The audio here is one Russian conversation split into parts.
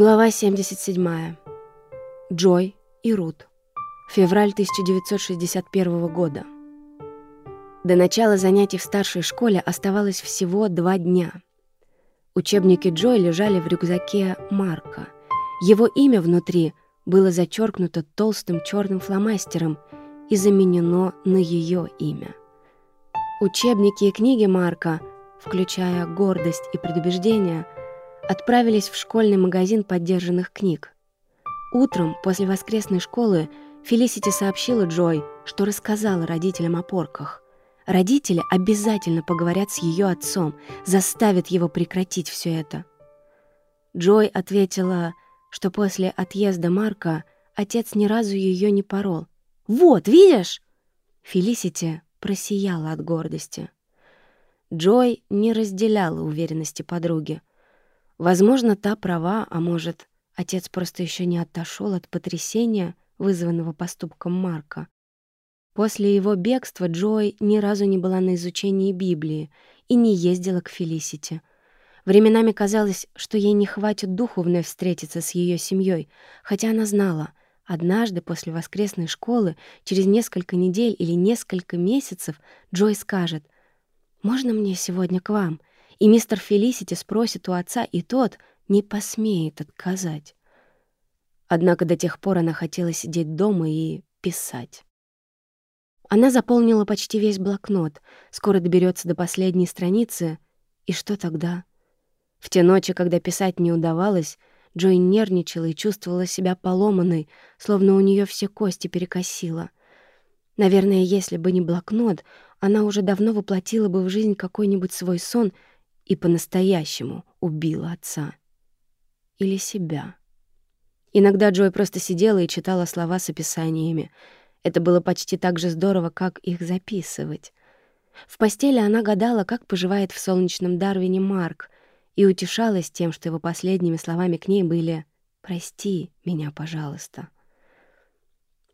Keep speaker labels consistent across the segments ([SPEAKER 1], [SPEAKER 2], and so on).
[SPEAKER 1] Глава 77. Джой и Рут. Февраль 1961 года. До начала занятий в старшей школе оставалось всего два дня. Учебники Джой лежали в рюкзаке Марка. Его имя внутри было зачеркнуто толстым черным фломастером и заменено на ее имя. Учебники и книги Марка, включая «Гордость и предубеждение», отправились в школьный магазин поддержанных книг. Утром, после воскресной школы, Фелисити сообщила Джой, что рассказала родителям о порках. Родители обязательно поговорят с ее отцом, заставят его прекратить все это. Джой ответила, что после отъезда Марка отец ни разу ее не порол. «Вот, видишь?» Фелисити просияла от гордости. Джой не разделяла уверенности подруги. Возможно, та права, а может, отец просто еще не отошел от потрясения, вызванного поступком Марка. После его бегства Джой ни разу не была на изучении Библии и не ездила к Фелисити. Временами казалось, что ей не хватит духу вновь встретиться с ее семьей, хотя она знала, однажды после воскресной школы, через несколько недель или несколько месяцев, Джой скажет «Можно мне сегодня к вам?» И мистер Фелисити спросит у отца, и тот не посмеет отказать. Однако до тех пор она хотела сидеть дома и писать. Она заполнила почти весь блокнот, скоро доберется до последней страницы, и что тогда? В те ночи, когда писать не удавалось, Джой нервничала и чувствовала себя поломанной, словно у нее все кости перекосило. Наверное, если бы не блокнот, она уже давно воплотила бы в жизнь какой-нибудь свой сон и по-настоящему убила отца. Или себя. Иногда Джой просто сидела и читала слова с описаниями. Это было почти так же здорово, как их записывать. В постели она гадала, как поживает в солнечном Дарвине Марк, и утешалась тем, что его последними словами к ней были «Прости меня, пожалуйста».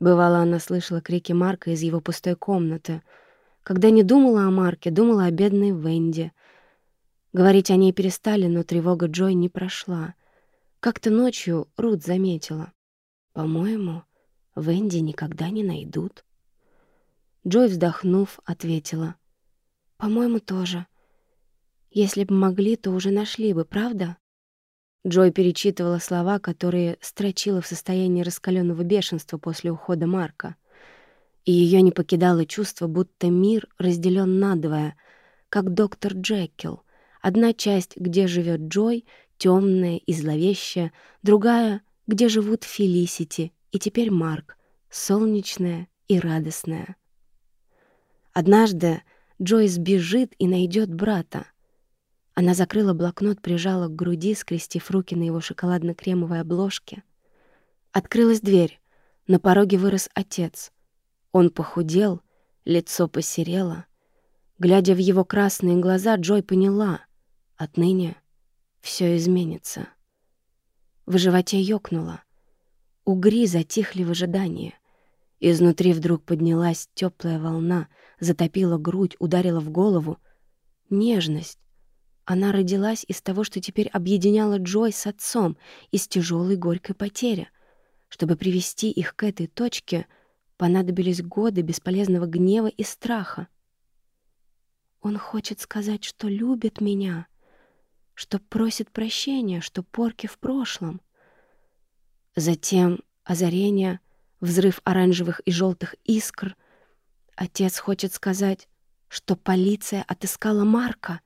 [SPEAKER 1] Бывало, она слышала крики Марка из его пустой комнаты. Когда не думала о Марке, думала о бедной Венди — Говорить о ней перестали, но тревога Джой не прошла. Как-то ночью Рут заметила. «По-моему, Венди никогда не найдут». Джой, вздохнув, ответила. «По-моему, тоже. Если бы могли, то уже нашли бы, правда?» Джой перечитывала слова, которые строчила в состоянии раскаленного бешенства после ухода Марка. И ее не покидало чувство, будто мир разделен надвое, как доктор Джекил, Одна часть, где живет Джой, темная и зловещая, другая, где живут Фелисити и теперь Марк, солнечная и радостная. Однажды Джой сбежит и найдет брата. Она закрыла блокнот, прижала к груди, скрестив руки на его шоколадно-кремовой обложке. Открылась дверь. На пороге вырос отец. Он похудел, лицо посерело. Глядя в его красные глаза, Джой поняла — Отныне все изменится. В животе ёкнуло. Угри затихли в ожидании. Изнутри вдруг поднялась теплая волна, затопила грудь, ударила в голову. Нежность. Она родилась из того, что теперь объединяло Джой с отцом, из тяжелой горькой потери. Чтобы привести их к этой точке, понадобились годы бесполезного гнева и страха. «Он хочет сказать, что любит меня», что просит прощения, что порки в прошлом. Затем озарение, взрыв оранжевых и желтых искр. Отец хочет сказать, что полиция отыскала Марка.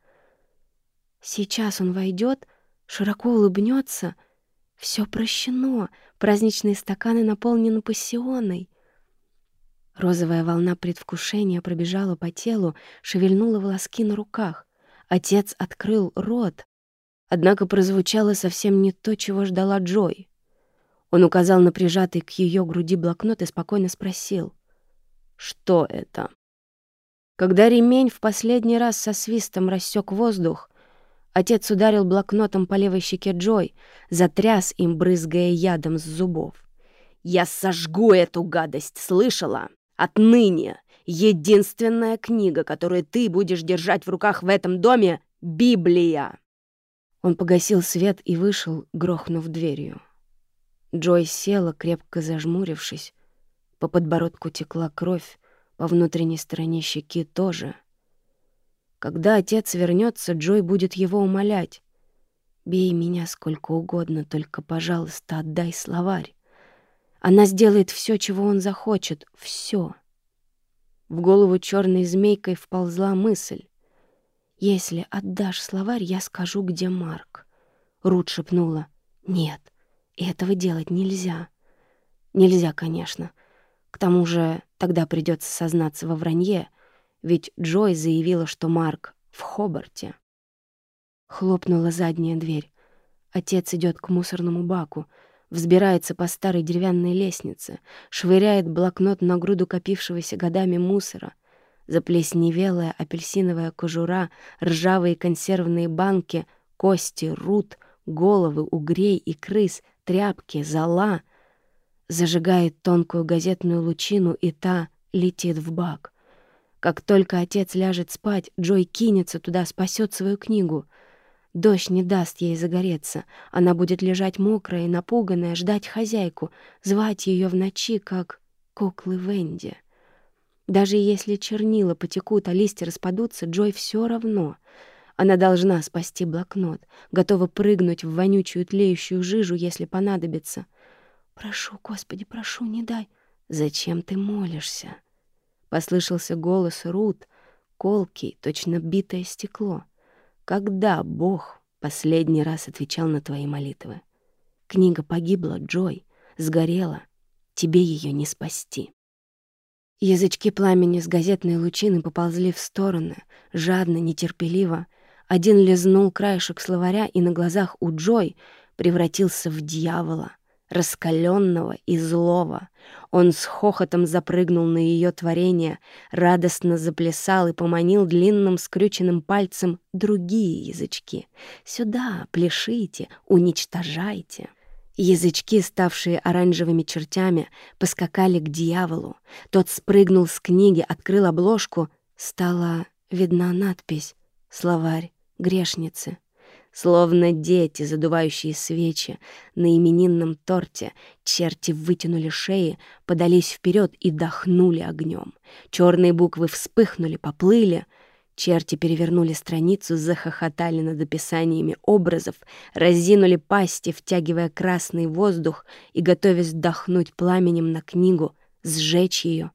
[SPEAKER 1] Сейчас он войдет, широко улыбнется. Все прощено, праздничные стаканы наполнены пассионой. Розовая волна предвкушения пробежала по телу, шевельнула волоски на руках. Отец открыл рот, Однако прозвучало совсем не то, чего ждала Джой. Он указал на прижатый к ее груди блокнот и спокойно спросил. «Что это?» Когда ремень в последний раз со свистом рассек воздух, отец ударил блокнотом по левой щеке Джой, затряс им, брызгая ядом с зубов. «Я сожгу эту гадость, слышала? Отныне единственная книга, которую ты будешь держать в руках в этом доме — Библия!» Он погасил свет и вышел, грохнув дверью. Джой села, крепко зажмурившись. По подбородку текла кровь, по внутренней стороне щеки тоже. Когда отец вернется, Джой будет его умолять. «Бей меня сколько угодно, только, пожалуйста, отдай словарь. Она сделает все, чего он захочет, все. В голову черной змейкой вползла мысль. «Если отдашь словарь, я скажу, где Марк». Рут шепнула. «Нет, этого делать нельзя». «Нельзя, конечно. К тому же тогда придется сознаться во вранье, ведь Джой заявила, что Марк в Хобарте». Хлопнула задняя дверь. Отец идет к мусорному баку, взбирается по старой деревянной лестнице, швыряет блокнот на груду копившегося годами мусора. Заплесневелая апельсиновая кожура, ржавые консервные банки, кости, рут, головы угрей и крыс, тряпки, зола. Зажигает тонкую газетную лучину, и та летит в бак. Как только отец ляжет спать, Джой кинется туда, спасет свою книгу — Дождь не даст ей загореться. Она будет лежать мокрая и напуганная, ждать хозяйку, звать ее в ночи, как куклы Венди. Даже если чернила потекут, а листья распадутся, Джой все равно. Она должна спасти блокнот, готова прыгнуть в вонючую тлеющую жижу, если понадобится. «Прошу, Господи, прошу, не дай!» «Зачем ты молишься?» Послышался голос Рут, колкий, точно битое стекло. Когда Бог последний раз отвечал на твои молитвы? Книга погибла, Джой, сгорела. Тебе ее не спасти. Язычки пламени с газетной лучины поползли в стороны, жадно, нетерпеливо. Один лизнул краешек словаря и на глазах у Джой превратился в дьявола раскаленного и злого. Он с хохотом запрыгнул на ее творение, радостно заплясал и поманил длинным скрюченным пальцем другие язычки. «Сюда, пляшите, уничтожайте!» Язычки, ставшие оранжевыми чертями, поскакали к дьяволу. Тот спрыгнул с книги, открыл обложку. Стала видна надпись «Словарь грешницы». Словно дети, задувающие свечи на именинном торте, черти вытянули шеи, подались вперед и дохнули огнем. Черные буквы вспыхнули, поплыли. Черти перевернули страницу, захохотали над описаниями образов, разинули пасти, втягивая красный воздух и готовясь вдохнуть пламенем на книгу, сжечь ее.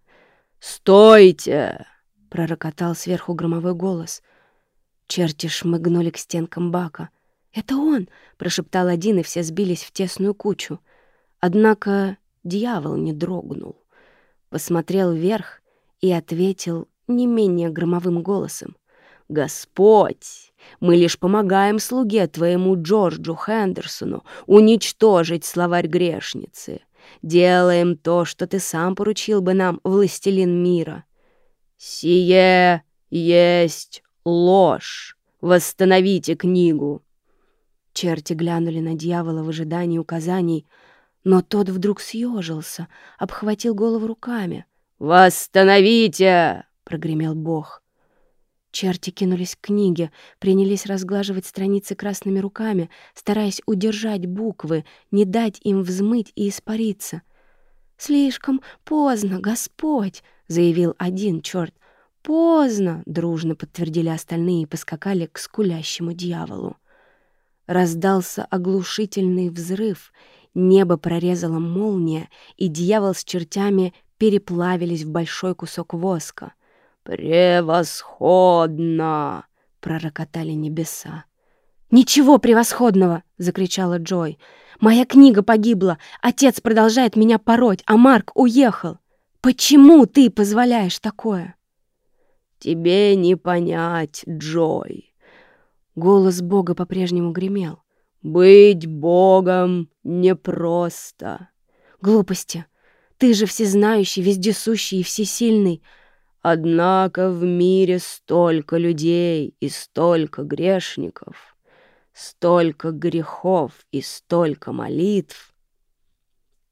[SPEAKER 1] «Стойте!» — пророкотал сверху громовой голос — Черти шмыгнули к стенкам бака. «Это он!» — прошептал один, и все сбились в тесную кучу. Однако дьявол не дрогнул. Посмотрел вверх и ответил не менее громовым голосом. «Господь, мы лишь помогаем слуге твоему Джорджу Хендерсону уничтожить словарь грешницы. Делаем то, что ты сам поручил бы нам, властелин мира. Сие есть Ложь! Восстановите книгу!» Черти глянули на дьявола в ожидании указаний, но тот вдруг съежился, обхватил голову руками. «Восстановите!» — прогремел бог. Черти кинулись к книге, принялись разглаживать страницы красными руками, стараясь удержать буквы, не дать им взмыть и испариться. «Слишком поздно, Господь!» — заявил один черт. «Поздно!» — дружно подтвердили остальные и поскакали к скулящему дьяволу. Раздался оглушительный взрыв, небо прорезала молния, и дьявол с чертями переплавились в большой кусок воска. «Превосходно!» — пророкотали небеса. «Ничего превосходного!» — закричала Джой. «Моя книга погибла, отец продолжает меня пороть, а Марк уехал. Почему ты позволяешь такое?» «Тебе не понять, Джой!» Голос Бога по-прежнему гремел. «Быть Богом непросто!» «Глупости! Ты же всезнающий, вездесущий и всесильный!» Однако в мире столько людей и столько грешников, столько грехов и столько молитв.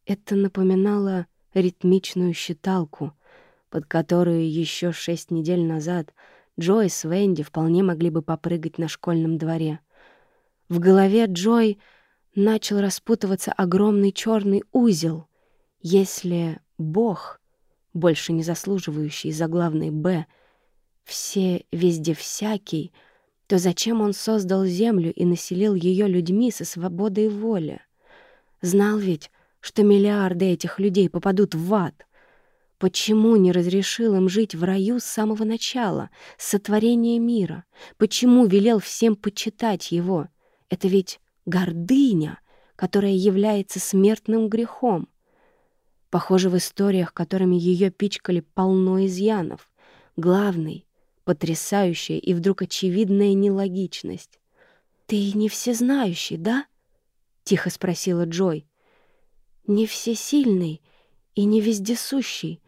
[SPEAKER 1] Это напоминало ритмичную считалку, под которую еще шесть недель назад Джойс и Венди вполне могли бы попрыгать на школьном дворе. В голове Джой начал распутываться огромный черный узел. Если Бог, больше не заслуживающий за главный «Б», все везде всякий, то зачем он создал землю и населил ее людьми со свободой воли? Знал ведь, что миллиарды этих людей попадут в ад. Почему не разрешил им жить в раю с самого начала, с сотворения мира? Почему велел всем почитать его? Это ведь гордыня, которая является смертным грехом. Похоже, в историях, которыми ее пичкали, полно изъянов. Главный, потрясающая и вдруг очевидная нелогичность. «Ты не всезнающий, да?» — тихо спросила Джой. «Не всесильный и не вездесущий.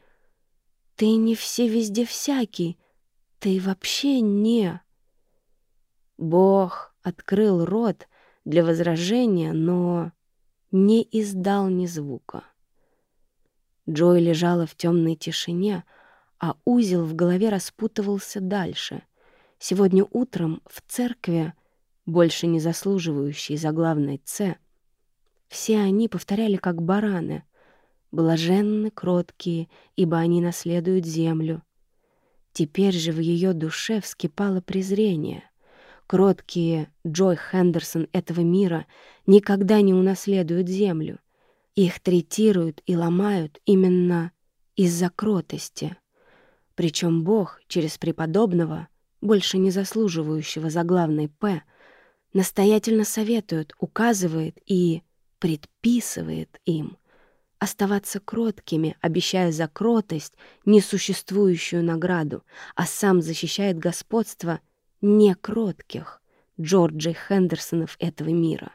[SPEAKER 1] Ты не все везде всякий. Ты вообще не...» Бог открыл рот для возражения, но не издал ни звука. Джой лежала в темной тишине, а узел в голове распутывался дальше. Сегодня утром в церкви, больше не заслуживающей заглавной «Ц», все они повторяли как бараны «Блаженны кроткие, ибо они наследуют землю». Теперь же в ее душе вскипало презрение. Кроткие Джой Хендерсон этого мира никогда не унаследуют землю. Их третируют и ломают именно из-за кротости. Причем Бог через преподобного, больше не заслуживающего за главной «П», настоятельно советует, указывает и предписывает им оставаться кроткими, обещая за кротость несуществующую награду, а сам защищает господство некротких Джорджей Хендерсонов этого мира.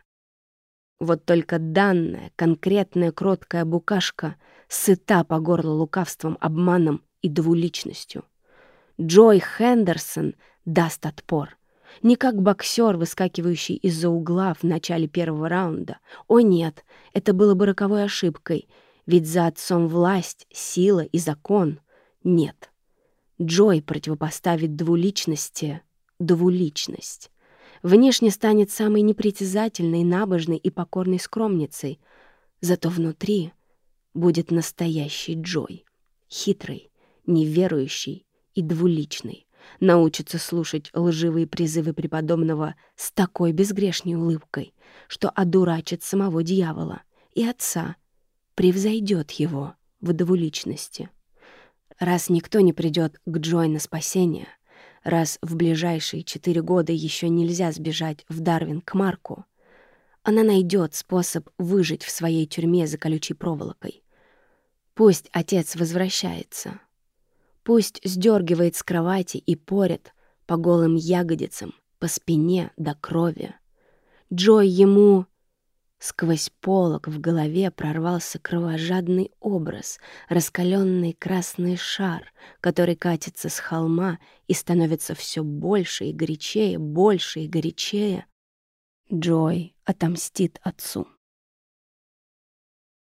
[SPEAKER 1] Вот только данная, конкретная кроткая букашка сыта по горло лукавством, обманом и двуличностью. Джой Хендерсон даст отпор. Не как боксер, выскакивающий из-за угла в начале первого раунда. О нет, это было бы роковой ошибкой, ведь за отцом власть, сила и закон. Нет. Джой противопоставит двуличности двуличность. Внешне станет самой непритязательной, набожной и покорной скромницей, зато внутри будет настоящий Джой, хитрый, неверующий и двуличный, научится слушать лживые призывы преподобного с такой безгрешной улыбкой, что одурачит самого дьявола и отца, превзойдет его в двуличности. Раз никто не придет к Джой на спасение, раз в ближайшие четыре года еще нельзя сбежать в Дарвин к Марку, она найдет способ выжить в своей тюрьме за колючей проволокой. Пусть отец возвращается. Пусть сдергивает с кровати и порит по голым ягодицам, по спине до крови. Джой ему Сквозь полок в голове прорвался кровожадный образ, раскаленный красный шар, который катится с холма и становится все больше и горячее, больше и горячее. Джой отомстит отцу.